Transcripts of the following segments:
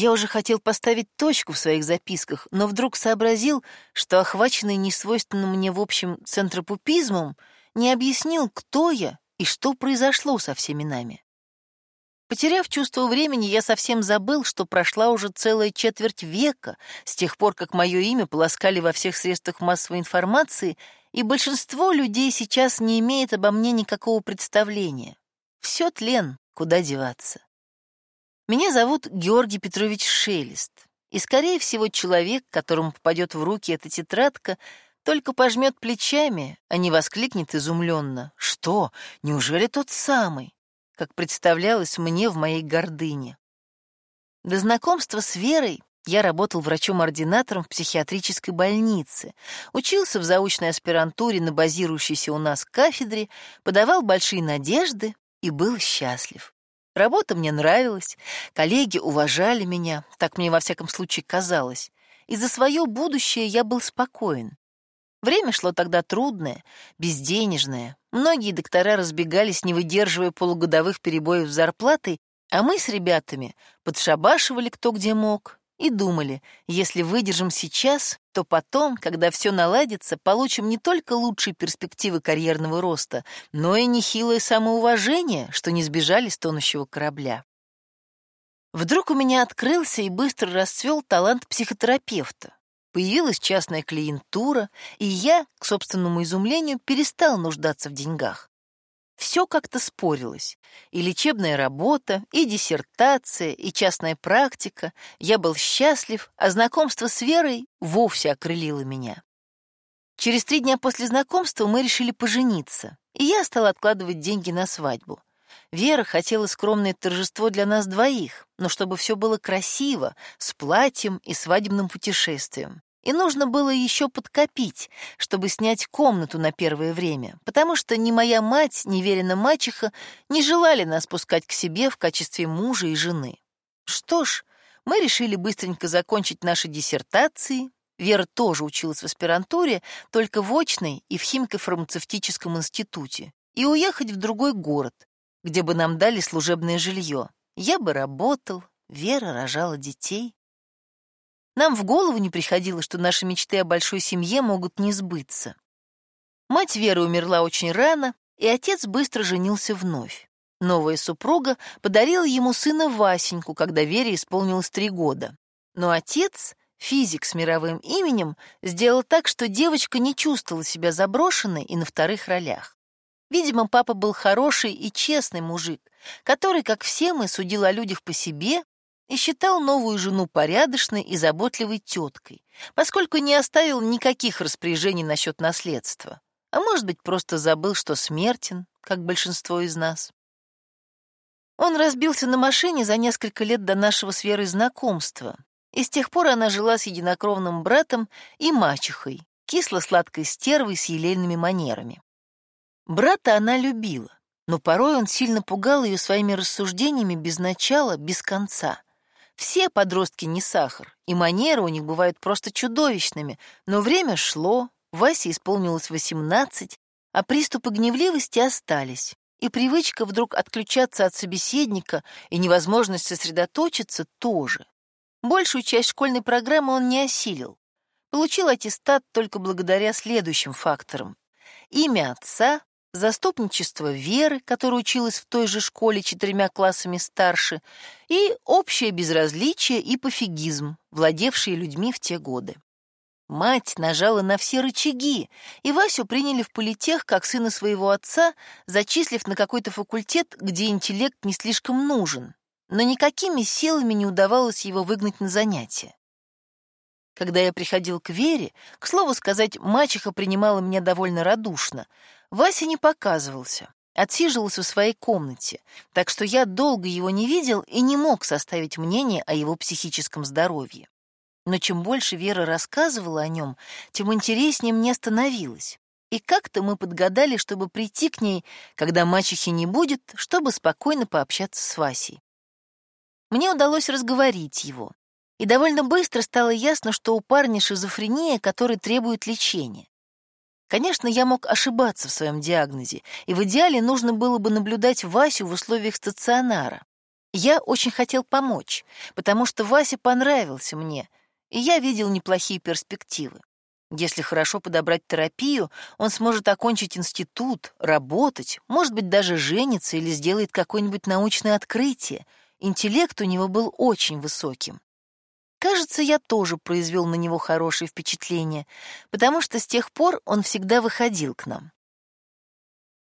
Я уже хотел поставить точку в своих записках, но вдруг сообразил, что охваченный несвойственным мне в общем центропупизмом не объяснил, кто я и что произошло со всеми нами. Потеряв чувство времени, я совсем забыл, что прошла уже целая четверть века с тех пор, как мое имя полоскали во всех средствах массовой информации, и большинство людей сейчас не имеет обо мне никакого представления. Все тлен, куда деваться. Меня зовут Георгий Петрович Шелест, и, скорее всего, человек, которому попадет в руки эта тетрадка, только пожмет плечами, а не воскликнет изумленно. «Что? Неужели тот самый?» как представлялось мне в моей гордыне. До знакомства с Верой я работал врачом-ординатором в психиатрической больнице, учился в заочной аспирантуре на базирующейся у нас кафедре, подавал большие надежды и был счастлив. Работа мне нравилась, коллеги уважали меня, так мне во всяком случае казалось, и за свое будущее я был спокоен. Время шло тогда трудное, безденежное. Многие доктора разбегались, не выдерживая полугодовых перебоев с зарплатой, а мы с ребятами подшабашивали кто где мог и думали, если выдержим сейчас, то потом, когда все наладится, получим не только лучшие перспективы карьерного роста, но и нехилое самоуважение, что не сбежали с тонущего корабля. Вдруг у меня открылся и быстро расцвел талант психотерапевта. Появилась частная клиентура, и я, к собственному изумлению, перестал нуждаться в деньгах. Все как-то спорилось. И лечебная работа, и диссертация, и частная практика. Я был счастлив, а знакомство с Верой вовсе окрылило меня. Через три дня после знакомства мы решили пожениться, и я стал откладывать деньги на свадьбу. Вера хотела скромное торжество для нас двоих, но чтобы все было красиво, с платьем и свадебным путешествием. И нужно было еще подкопить, чтобы снять комнату на первое время, потому что ни моя мать, ни Верина мачеха не желали нас пускать к себе в качестве мужа и жены. Что ж, мы решили быстренько закончить наши диссертации. Вера тоже училась в аспирантуре, только в очной и в химико-фармацевтическом институте, и уехать в другой город, где бы нам дали служебное жилье. Я бы работал, Вера рожала детей. Нам в голову не приходило, что наши мечты о большой семье могут не сбыться. Мать Веры умерла очень рано, и отец быстро женился вновь. Новая супруга подарила ему сына Васеньку, когда Вере исполнилось три года. Но отец, физик с мировым именем, сделал так, что девочка не чувствовала себя заброшенной и на вторых ролях. Видимо, папа был хороший и честный мужик, который, как все мы, судил о людях по себе и считал новую жену порядочной и заботливой теткой, поскольку не оставил никаких распоряжений насчет наследства. А может быть, просто забыл, что смертен, как большинство из нас. Он разбился на машине за несколько лет до нашего с Верой знакомства, и с тех пор она жила с единокровным братом и мачехой, кисло-сладкой стервой с елейными манерами. Брата она любила, но порой он сильно пугал ее своими рассуждениями без начала, без конца. Все подростки не сахар, и манеры у них бывают просто чудовищными, но время шло, Васе исполнилось восемнадцать, а приступы гневливости остались, и привычка вдруг отключаться от собеседника и невозможность сосредоточиться тоже. Большую часть школьной программы он не осилил. Получил аттестат только благодаря следующим факторам. Имя отца, заступничество Веры, которая училась в той же школе четырьмя классами старше, и общее безразличие и пофигизм, владевшие людьми в те годы. Мать нажала на все рычаги, и Васю приняли в политех как сына своего отца, зачислив на какой-то факультет, где интеллект не слишком нужен, но никакими силами не удавалось его выгнать на занятия. Когда я приходил к Вере, к слову сказать, мачеха принимала меня довольно радушно, Вася не показывался, отсиживался в своей комнате, так что я долго его не видел и не мог составить мнение о его психическом здоровье. Но чем больше Вера рассказывала о нем, тем интереснее мне становилось. И как-то мы подгадали, чтобы прийти к ней, когда мачехи не будет, чтобы спокойно пообщаться с Васей. Мне удалось разговорить его, и довольно быстро стало ясно, что у парня шизофрения, которая требует лечения. Конечно, я мог ошибаться в своем диагнозе, и в идеале нужно было бы наблюдать Васю в условиях стационара. Я очень хотел помочь, потому что Вася понравился мне, и я видел неплохие перспективы. Если хорошо подобрать терапию, он сможет окончить институт, работать, может быть, даже жениться или сделает какое-нибудь научное открытие. Интеллект у него был очень высоким. Кажется, я тоже произвел на него хорошее впечатление, потому что с тех пор он всегда выходил к нам.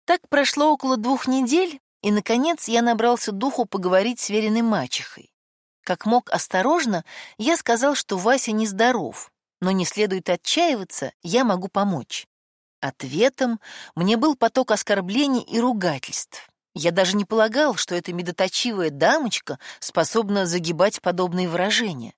Так прошло около двух недель, и, наконец, я набрался духу поговорить с веренной мачехой. Как мог осторожно, я сказал, что Вася нездоров, но не следует отчаиваться, я могу помочь. Ответом мне был поток оскорблений и ругательств. Я даже не полагал, что эта медоточивая дамочка способна загибать подобные выражения.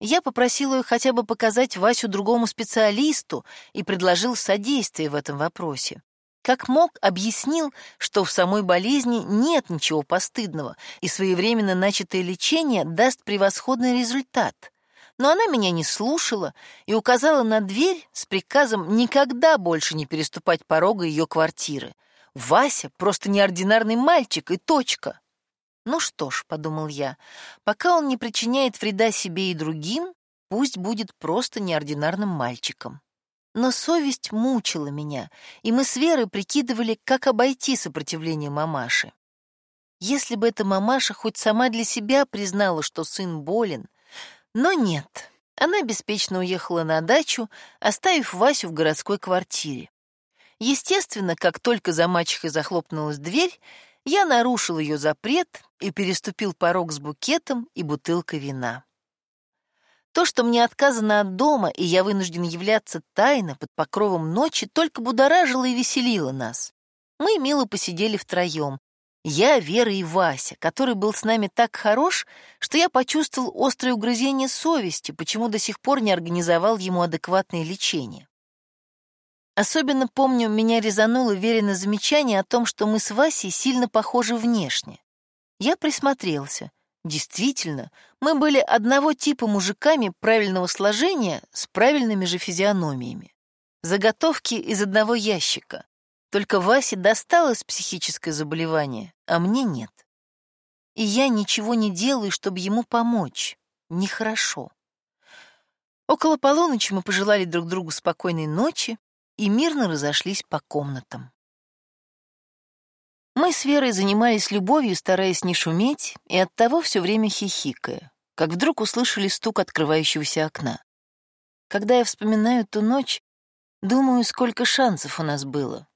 Я попросил ее хотя бы показать Васю другому специалисту и предложил содействие в этом вопросе. Как мог, объяснил, что в самой болезни нет ничего постыдного, и своевременно начатое лечение даст превосходный результат. Но она меня не слушала и указала на дверь с приказом никогда больше не переступать порога ее квартиры. Вася просто неординарный мальчик и точка. Ну что ж, подумал я, пока он не причиняет вреда себе и другим, пусть будет просто неординарным мальчиком. Но совесть мучила меня, и мы с Верой прикидывали, как обойти сопротивление мамаши. Если бы эта мамаша хоть сама для себя признала, что сын болен, но нет, она беспечно уехала на дачу, оставив Васю в городской квартире. Естественно, как только за мачехой захлопнулась дверь, я нарушил ее запрет и переступил порог с букетом и бутылкой вина. То, что мне отказано от дома, и я вынужден являться тайно под покровом ночи, только будоражило и веселило нас. Мы мило посидели втроем. Я, Вера и Вася, который был с нами так хорош, что я почувствовал острое угрызение совести, почему до сих пор не организовал ему адекватное лечение. Особенно помню, меня резануло Верено замечание о том, что мы с Васей сильно похожи внешне. Я присмотрелся. Действительно, мы были одного типа мужиками правильного сложения с правильными же физиономиями. Заготовки из одного ящика. Только Васе досталось психическое заболевание, а мне нет. И я ничего не делаю, чтобы ему помочь. Нехорошо. Около полуночи мы пожелали друг другу спокойной ночи, и мирно разошлись по комнатам. Мы с Верой занимались любовью, стараясь не шуметь, и оттого все время хихикая, как вдруг услышали стук открывающегося окна. Когда я вспоминаю ту ночь, думаю, сколько шансов у нас было.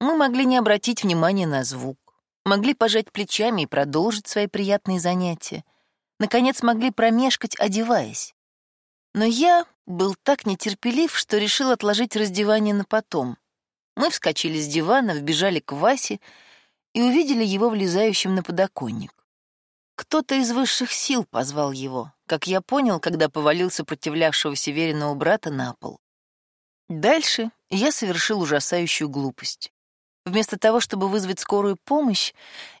Мы могли не обратить внимания на звук, могли пожать плечами и продолжить свои приятные занятия, наконец могли промешкать, одеваясь. Но я был так нетерпелив, что решил отложить раздевание на потом. Мы вскочили с дивана, вбежали к Васе и увидели его влезающим на подоконник. Кто-то из высших сил позвал его, как я понял, когда повалил сопротивлявшегося веренного брата на пол. Дальше я совершил ужасающую глупость. Вместо того, чтобы вызвать скорую помощь,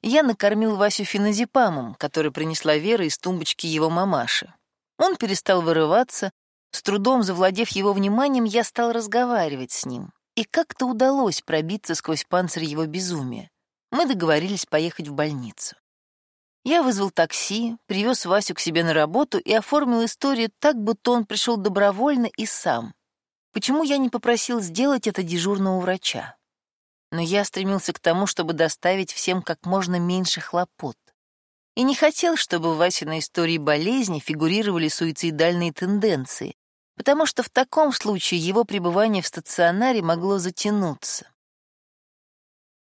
я накормил Васю феназепамом, который принесла Вера из тумбочки его мамаши. Он перестал вырываться, с трудом завладев его вниманием, я стал разговаривать с ним. И как-то удалось пробиться сквозь панцирь его безумия. Мы договорились поехать в больницу. Я вызвал такси, привез Васю к себе на работу и оформил историю так, будто он пришел добровольно и сам. Почему я не попросил сделать это дежурного врача? Но я стремился к тому, чтобы доставить всем как можно меньше хлопот и не хотел, чтобы в Васиной истории болезни фигурировали суицидальные тенденции, потому что в таком случае его пребывание в стационаре могло затянуться.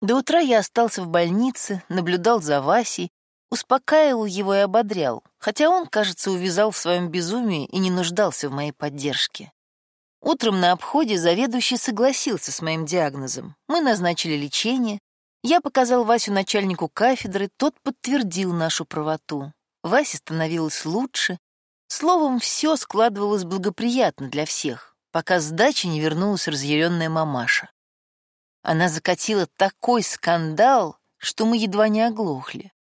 До утра я остался в больнице, наблюдал за Васей, успокаивал его и ободрял, хотя он, кажется, увязал в своем безумии и не нуждался в моей поддержке. Утром на обходе заведующий согласился с моим диагнозом. Мы назначили лечение, я показал Васю начальнику кафедры, тот подтвердил нашу правоту. Васе становилось лучше. Словом, все складывалось благоприятно для всех, пока с дачи не вернулась разъяренная мамаша. Она закатила такой скандал, что мы едва не оглохли.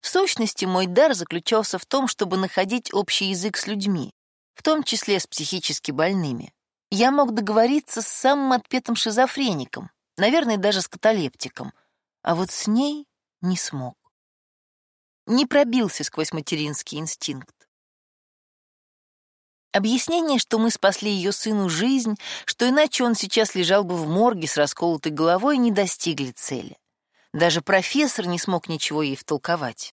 В сущности, мой дар заключался в том, чтобы находить общий язык с людьми, в том числе с психически больными. Я мог договориться с самым отпетым шизофреником, наверное, даже с каталептиком — а вот с ней не смог. не пробился сквозь материнский инстинкт. Объяснение, что мы спасли ее сыну жизнь, что иначе он сейчас лежал бы в морге с расколотой головой, не достигли цели. Даже профессор не смог ничего ей втолковать.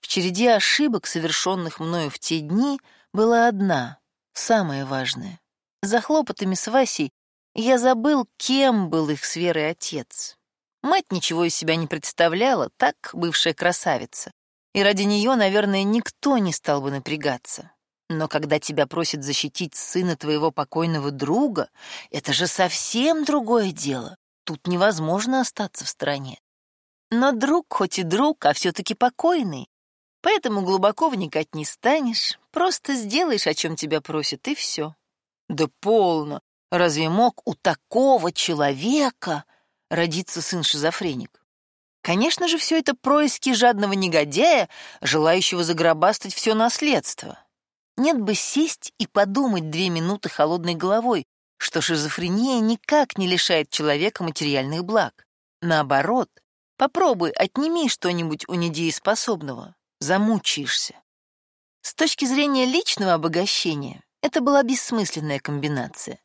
В череде ошибок, совершенных мною в те дни, была одна, самая важная. За хлопотами с Васей я забыл, кем был их с Верой отец. Мать ничего из себя не представляла, так бывшая красавица. И ради нее, наверное, никто не стал бы напрягаться. Но когда тебя просят защитить сына твоего покойного друга, это же совсем другое дело. Тут невозможно остаться в стороне. Но друг хоть и друг, а все-таки покойный. Поэтому глубоко вникать не станешь, просто сделаешь, о чем тебя просят, и все. Да полно. Разве мог у такого человека родиться сын-шизофреник? Конечно же, все это происки жадного негодяя, желающего загробастать все наследство. Нет бы сесть и подумать две минуты холодной головой, что шизофрения никак не лишает человека материальных благ. Наоборот, попробуй отними что-нибудь у недееспособного замучаешься. С точки зрения личного обогащения это была бессмысленная комбинация.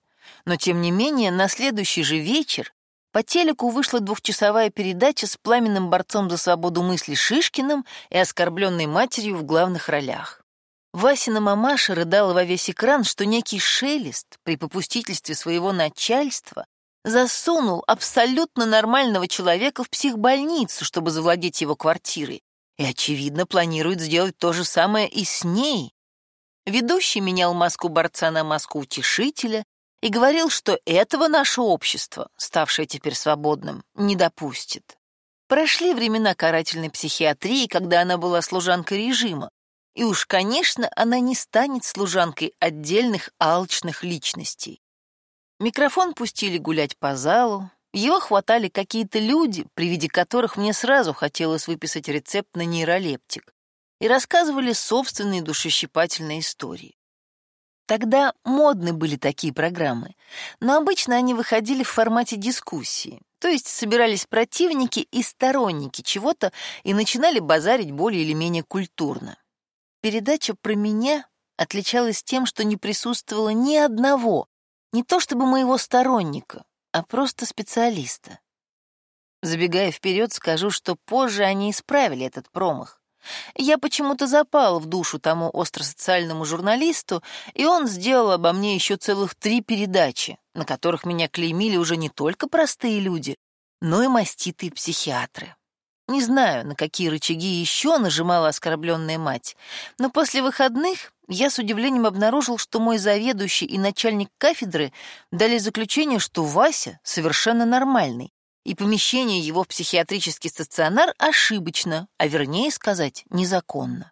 Но, тем не менее, на следующий же вечер по телеку вышла двухчасовая передача с пламенным борцом за свободу мысли Шишкиным и оскорбленной матерью в главных ролях. Васина мамаша рыдала во весь экран, что некий шелест при попустительстве своего начальства засунул абсолютно нормального человека в психбольницу, чтобы завладеть его квартирой, и, очевидно, планирует сделать то же самое и с ней. Ведущий менял маску борца на маску утешителя и говорил, что этого наше общество, ставшее теперь свободным, не допустит. Прошли времена карательной психиатрии, когда она была служанкой режима, и уж, конечно, она не станет служанкой отдельных алчных личностей. Микрофон пустили гулять по залу, его хватали какие-то люди, при виде которых мне сразу хотелось выписать рецепт на нейролептик, и рассказывали собственные душещипательные истории. Тогда модны были такие программы, но обычно они выходили в формате дискуссии, то есть собирались противники и сторонники чего-то и начинали базарить более или менее культурно. Передача про меня отличалась тем, что не присутствовало ни одного, не то чтобы моего сторонника, а просто специалиста. Забегая вперед, скажу, что позже они исправили этот промах. Я почему-то запал в душу тому остросоциальному журналисту, и он сделал обо мне еще целых три передачи, на которых меня клеймили уже не только простые люди, но и маститые психиатры. Не знаю, на какие рычаги еще нажимала оскорбленная мать, но после выходных я с удивлением обнаружил, что мой заведующий и начальник кафедры дали заключение, что Вася совершенно нормальный, и помещение его в психиатрический стационар ошибочно, а вернее сказать, незаконно.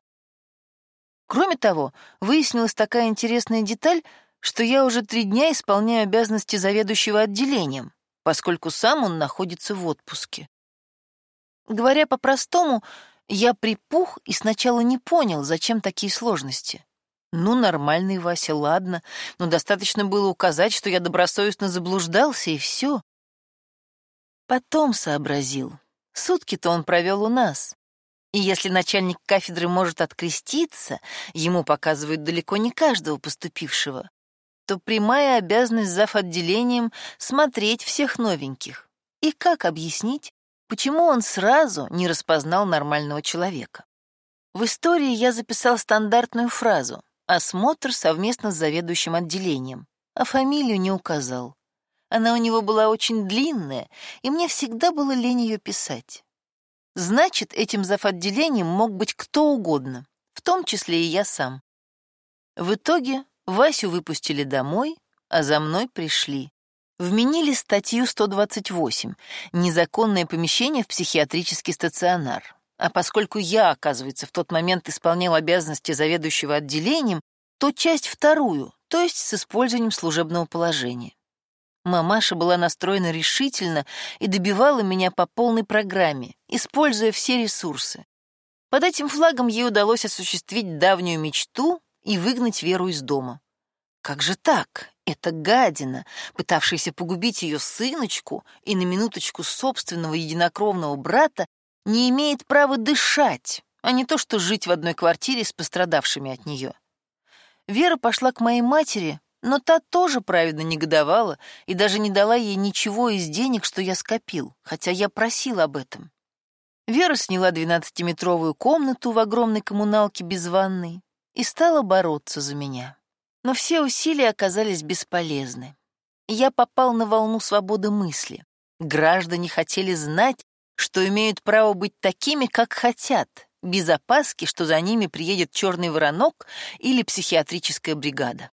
Кроме того, выяснилась такая интересная деталь, что я уже три дня исполняю обязанности заведующего отделением, поскольку сам он находится в отпуске. Говоря по-простому, я припух и сначала не понял, зачем такие сложности. Ну, нормальный Вася, ладно, но достаточно было указать, что я добросовестно заблуждался, и все. Потом сообразил. Сутки-то он провел у нас. И если начальник кафедры может откреститься, ему показывают далеко не каждого поступившего, то прямая обязанность зав. отделением смотреть всех новеньких. И как объяснить, Почему он сразу не распознал нормального человека? В истории я записал стандартную фразу «осмотр совместно с заведующим отделением», а фамилию не указал. Она у него была очень длинная, и мне всегда было лень ее писать. Значит, этим завотделением мог быть кто угодно, в том числе и я сам. В итоге Васю выпустили домой, а за мной пришли вменили статью 128 «Незаконное помещение в психиатрический стационар». А поскольку я, оказывается, в тот момент исполнял обязанности заведующего отделением, то часть вторую, то есть с использованием служебного положения. Мамаша была настроена решительно и добивала меня по полной программе, используя все ресурсы. Под этим флагом ей удалось осуществить давнюю мечту и выгнать Веру из дома. Как же так? Эта гадина, пытавшаяся погубить ее сыночку и на минуточку собственного единокровного брата, не имеет права дышать, а не то, что жить в одной квартире с пострадавшими от нее. Вера пошла к моей матери, но та тоже праведно негодовала и даже не дала ей ничего из денег, что я скопил, хотя я просил об этом. Вера сняла двенадцатиметровую комнату в огромной коммуналке без ванной и стала бороться за меня. Но все усилия оказались бесполезны. Я попал на волну свободы мысли. Граждане хотели знать, что имеют право быть такими, как хотят, без опаски, что за ними приедет черный воронок или психиатрическая бригада.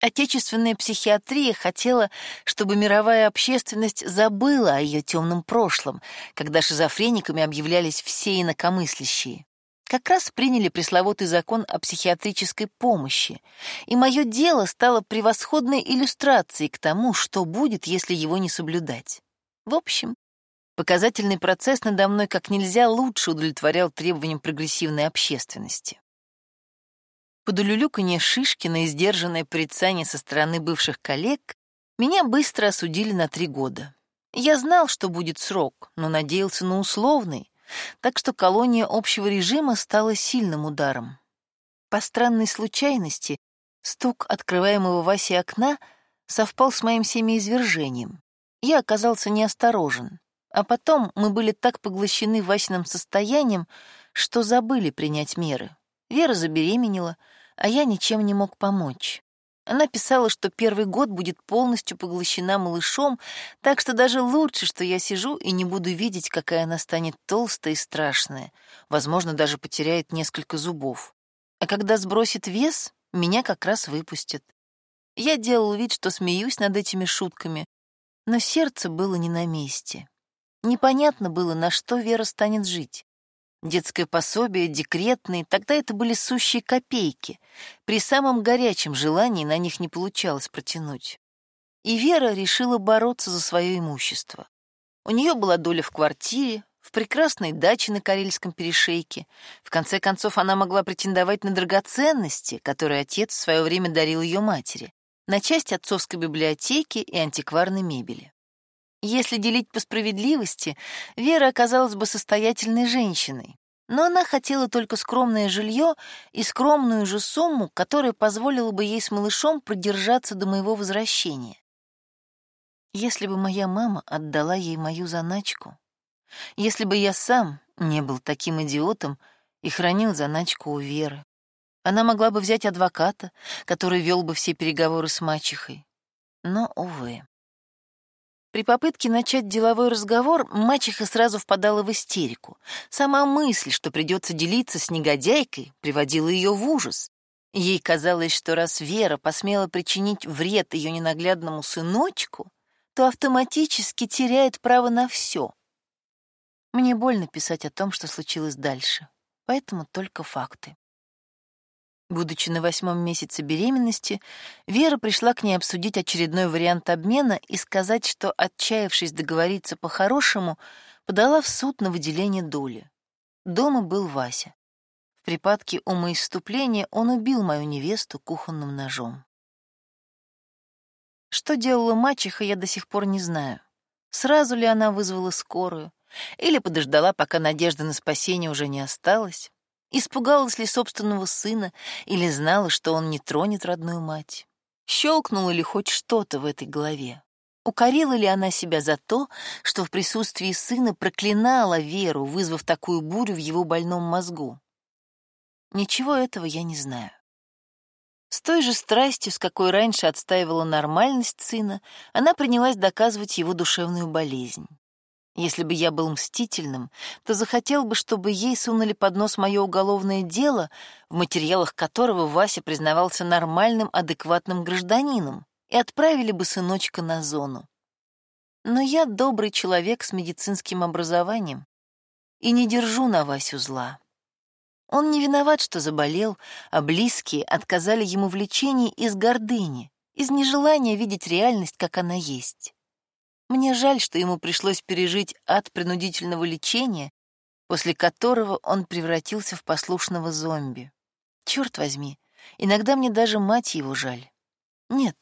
Отечественная психиатрия хотела, чтобы мировая общественность забыла о ее темном прошлом, когда шизофрениками объявлялись все инакомыслящие. Как раз приняли пресловутый закон о психиатрической помощи, и мое дело стало превосходной иллюстрацией к тому, что будет, если его не соблюдать. В общем, показательный процесс надо мной как нельзя лучше удовлетворял требованиям прогрессивной общественности. Под улюлюканье Шишкина и сдержанное порицание со стороны бывших коллег меня быстро осудили на три года. Я знал, что будет срок, но надеялся на условный, так что колония общего режима стала сильным ударом. По странной случайности стук открываемого Васи окна совпал с моим семяизвержением. Я оказался неосторожен, а потом мы были так поглощены Васиным состоянием, что забыли принять меры. Вера забеременела — а я ничем не мог помочь. Она писала, что первый год будет полностью поглощена малышом, так что даже лучше, что я сижу и не буду видеть, какая она станет толстая и страшная, возможно, даже потеряет несколько зубов. А когда сбросит вес, меня как раз выпустят. Я делал вид, что смеюсь над этими шутками, но сердце было не на месте. Непонятно было, на что Вера станет жить. Детское пособие, декретные, тогда это были сущие копейки. При самом горячем желании на них не получалось протянуть. И Вера решила бороться за свое имущество. У нее была доля в квартире, в прекрасной даче на Карельском перешейке. В конце концов, она могла претендовать на драгоценности, которые отец в свое время дарил ее матери, на часть отцовской библиотеки и антикварной мебели. Если делить по справедливости, Вера оказалась бы состоятельной женщиной. Но она хотела только скромное жилье и скромную же сумму, которая позволила бы ей с малышом продержаться до моего возвращения. Если бы моя мама отдала ей мою заначку, если бы я сам не был таким идиотом и хранил заначку у Веры, она могла бы взять адвоката, который вел бы все переговоры с мачехой. Но, увы. При попытке начать деловой разговор мачеха сразу впадала в истерику. Сама мысль, что придется делиться с негодяйкой, приводила ее в ужас. Ей казалось, что раз Вера посмела причинить вред ее ненаглядному сыночку, то автоматически теряет право на все. Мне больно писать о том, что случилось дальше, поэтому только факты. Будучи на восьмом месяце беременности, Вера пришла к ней обсудить очередной вариант обмена и сказать, что, отчаявшись договориться по-хорошему, подала в суд на выделение доли. Дома был Вася. В припадке умоиступления он убил мою невесту кухонным ножом. Что делала мачеха, я до сих пор не знаю. Сразу ли она вызвала скорую, или подождала, пока надежды на спасение уже не осталось, Испугалась ли собственного сына или знала, что он не тронет родную мать? Щелкнуло ли хоть что-то в этой голове? Укорила ли она себя за то, что в присутствии сына проклинала Веру, вызвав такую бурю в его больном мозгу? Ничего этого я не знаю. С той же страстью, с какой раньше отстаивала нормальность сына, она принялась доказывать его душевную болезнь. Если бы я был мстительным, то захотел бы, чтобы ей сунули под нос мое уголовное дело, в материалах которого Вася признавался нормальным, адекватным гражданином, и отправили бы сыночка на зону. Но я добрый человек с медицинским образованием и не держу на Васю зла. Он не виноват, что заболел, а близкие отказали ему в лечении из гордыни, из нежелания видеть реальность, как она есть. Мне жаль, что ему пришлось пережить ад принудительного лечения, после которого он превратился в послушного зомби. Черт возьми, иногда мне даже мать его жаль. Нет,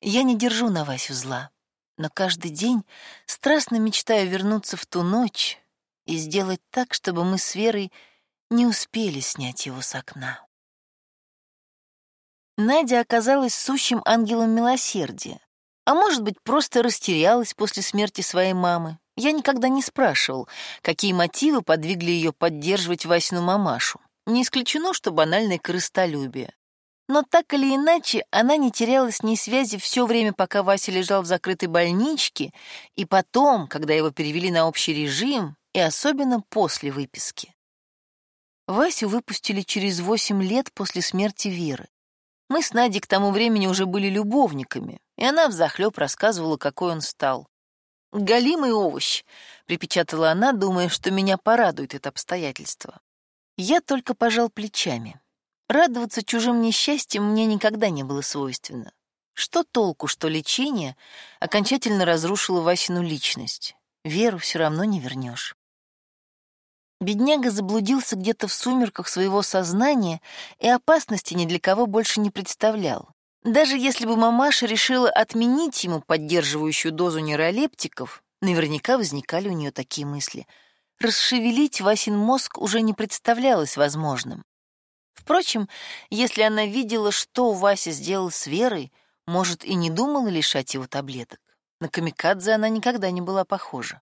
я не держу на Васю зла, но каждый день страстно мечтаю вернуться в ту ночь и сделать так, чтобы мы с Верой не успели снять его с окна. Надя оказалась сущим ангелом милосердия, а может быть, просто растерялась после смерти своей мамы. Я никогда не спрашивал, какие мотивы подвигли ее поддерживать Васину мамашу. Не исключено, что банальное крыстолюбие. Но так или иначе, она не теряла с ней связи все время, пока Вася лежал в закрытой больничке, и потом, когда его перевели на общий режим, и особенно после выписки. Васю выпустили через восемь лет после смерти Веры. Мы с Надей к тому времени уже были любовниками, и она взахлеб рассказывала, какой он стал. «Голимый овощ», — припечатала она, думая, что меня порадует это обстоятельство. Я только пожал плечами. Радоваться чужим несчастьям мне никогда не было свойственно. Что толку, что лечение окончательно разрушило Васину личность? Веру все равно не вернешь. Бедняга заблудился где-то в сумерках своего сознания и опасности ни для кого больше не представлял. Даже если бы мамаша решила отменить ему поддерживающую дозу нейролептиков, наверняка возникали у нее такие мысли. Расшевелить Васин мозг уже не представлялось возможным. Впрочем, если она видела, что Вася сделал с Верой, может, и не думала лишать его таблеток. На камикадзе она никогда не была похожа.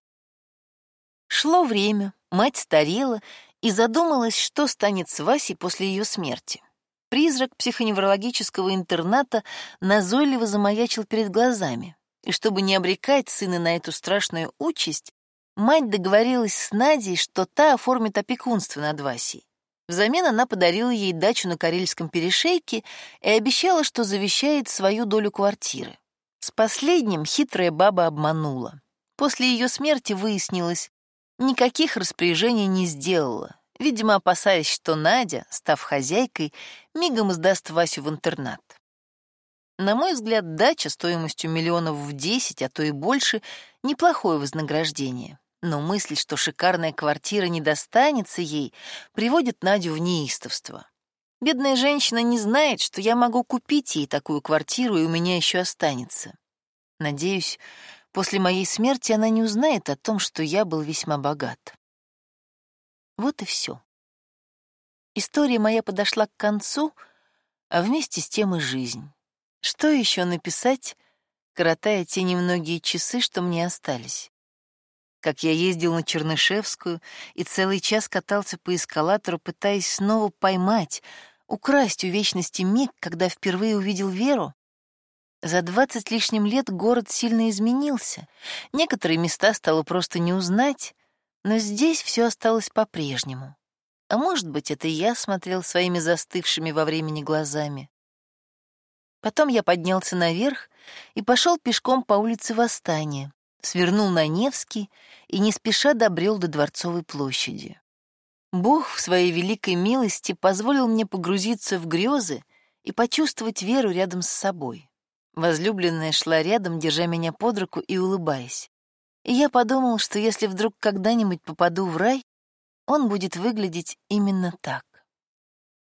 Шло время, мать старела и задумалась, что станет с Васей после ее смерти. Призрак психоневрологического интерната назойливо замаячил перед глазами, и чтобы не обрекать сына на эту страшную участь, мать договорилась с Надей, что та оформит опекунство над Васей. Взамен она подарила ей дачу на Карельском перешейке и обещала, что завещает свою долю квартиры. С последним хитрая баба обманула. После ее смерти выяснилось, никаких распоряжений не сделала, видимо, опасаясь, что Надя, став хозяйкой, мигом сдаст Васю в интернат. На мой взгляд, дача стоимостью миллионов в десять, а то и больше, неплохое вознаграждение. Но мысль, что шикарная квартира не достанется ей, приводит Надю в неистовство. Бедная женщина не знает, что я могу купить ей такую квартиру, и у меня еще останется. Надеюсь, После моей смерти она не узнает о том, что я был весьма богат. Вот и все. История моя подошла к концу, а вместе с тем и жизнь. Что еще написать, коротая те немногие часы, что мне остались? Как я ездил на Чернышевскую и целый час катался по эскалатору, пытаясь снова поймать, украсть у вечности миг, когда впервые увидел Веру? За двадцать лишним лет город сильно изменился. Некоторые места стало просто не узнать, но здесь все осталось по-прежнему. А может быть, это я смотрел своими застывшими во времени глазами. Потом я поднялся наверх и пошел пешком по улице Восстания, свернул на Невский и не спеша добрел до Дворцовой площади. Бог в своей великой милости позволил мне погрузиться в грезы и почувствовать веру рядом с собой. Возлюбленная шла рядом, держа меня под руку и улыбаясь. И я подумал, что если вдруг когда-нибудь попаду в рай, он будет выглядеть именно так.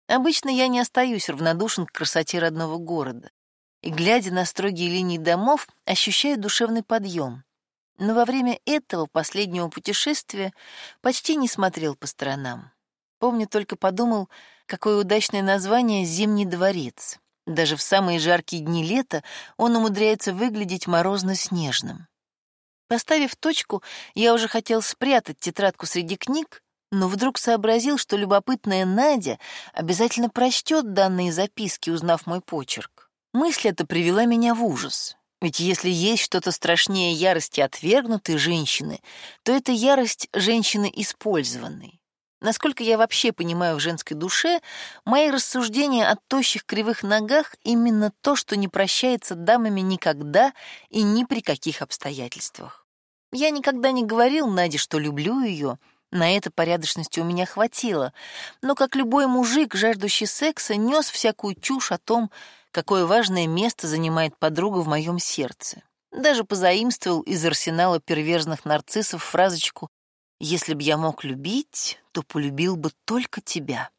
Обычно я не остаюсь равнодушен к красоте родного города, и, глядя на строгие линии домов, ощущаю душевный подъем. Но во время этого последнего путешествия почти не смотрел по сторонам. Помню, только подумал, какое удачное название «Зимний дворец». Даже в самые жаркие дни лета он умудряется выглядеть морозно-снежным. Поставив точку, я уже хотел спрятать тетрадку среди книг, но вдруг сообразил, что любопытная Надя обязательно прочтет данные записки, узнав мой почерк. Мысль эта привела меня в ужас. Ведь если есть что-то страшнее ярости отвергнутой женщины, то это ярость женщины использованной. Насколько я вообще понимаю в женской душе, мои рассуждения о тощих кривых ногах именно то, что не прощается дамами никогда и ни при каких обстоятельствах. Я никогда не говорил Наде, что люблю ее, на это порядочности у меня хватило, но, как любой мужик, жаждущий секса, нес всякую чушь о том, какое важное место занимает подруга в моем сердце. Даже позаимствовал из арсенала перверзных нарциссов фразочку если б я мог любить, то полюбил бы только тебя.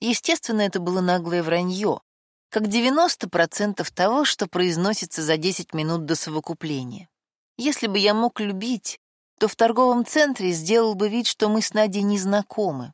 Естественно, это было наглое вранье, как 90% того, что произносится за 10 минут до совокупления. Если бы я мог любить, то в торговом центре сделал бы вид, что мы с Надей не знакомы.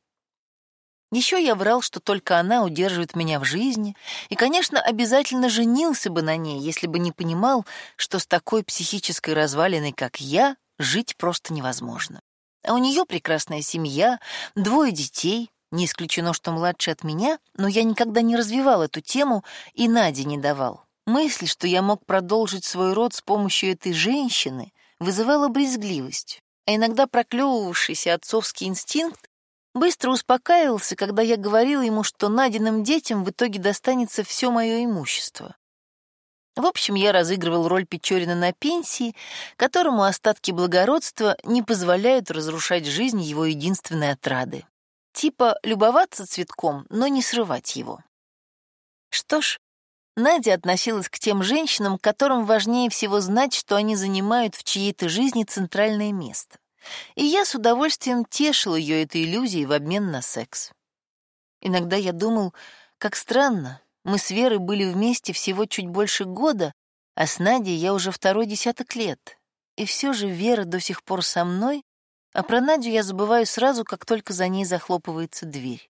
Еще я врал, что только она удерживает меня в жизни, и, конечно, обязательно женился бы на ней, если бы не понимал, что с такой психической развалиной, как я, жить просто невозможно. А у нее прекрасная семья, двое детей, не исключено, что младше от меня, но я никогда не развивал эту тему и Наде не давал. Мысль, что я мог продолжить свой род с помощью этой женщины, вызывала брезгливость, а иногда проклевывавшийся отцовский инстинкт быстро успокаивался, когда я говорил ему, что Надиным детям в итоге достанется все мое имущество. В общем, я разыгрывал роль Печорина на пенсии, которому остатки благородства не позволяют разрушать жизнь его единственной отрады. Типа любоваться цветком, но не срывать его. Что ж, Надя относилась к тем женщинам, которым важнее всего знать, что они занимают в чьей-то жизни центральное место. И я с удовольствием тешил ее этой иллюзией в обмен на секс. Иногда я думал, как странно, мы с Верой были вместе всего чуть больше года, а с Надей я уже второй десяток лет. И все же Вера до сих пор со мной, а про Надю я забываю сразу, как только за ней захлопывается дверь.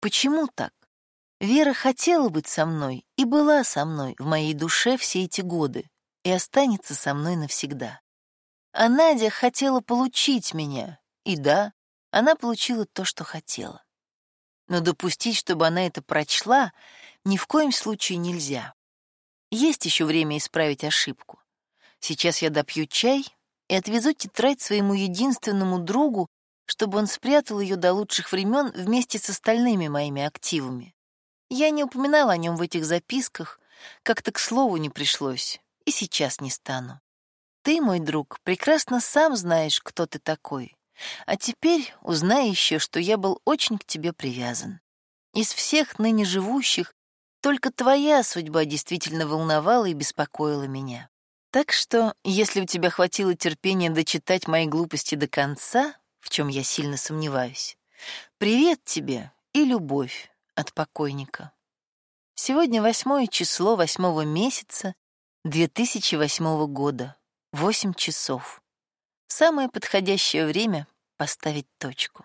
Почему так? Вера хотела быть со мной и была со мной в моей душе все эти годы и останется со мной навсегда. А Надя хотела получить меня, и да, она получила то, что хотела. Но допустить, чтобы она это прочла, ни в коем случае нельзя. Есть еще время исправить ошибку. Сейчас я допью чай и отвезу тетрадь своему единственному другу, чтобы он спрятал ее до лучших времен вместе с остальными моими активами. Я не упоминала о нем в этих записках, как-то к слову не пришлось, и сейчас не стану. Ты, мой друг, прекрасно сам знаешь, кто ты такой. А теперь узнай еще, что я был очень к тебе привязан. Из всех ныне живущих только твоя судьба действительно волновала и беспокоила меня. Так что, если у тебя хватило терпения дочитать мои глупости до конца, в чем я сильно сомневаюсь, привет тебе и любовь от покойника. Сегодня восьмое число восьмого месяца 2008 года. Восемь часов. Самое подходящее время поставить точку.